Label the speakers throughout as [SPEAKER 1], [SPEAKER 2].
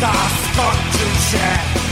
[SPEAKER 1] świata skończył się.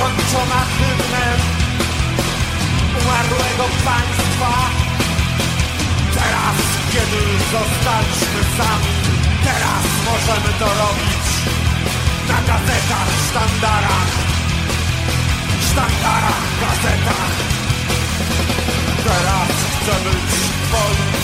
[SPEAKER 1] Zakończona hymnem Umarłego państwa. Teraz, kiedy zostaliśmy sami Teraz możemy to robić Na gazetach, sztandarach Sztandarach, gazetach. Teraz chcę być twoim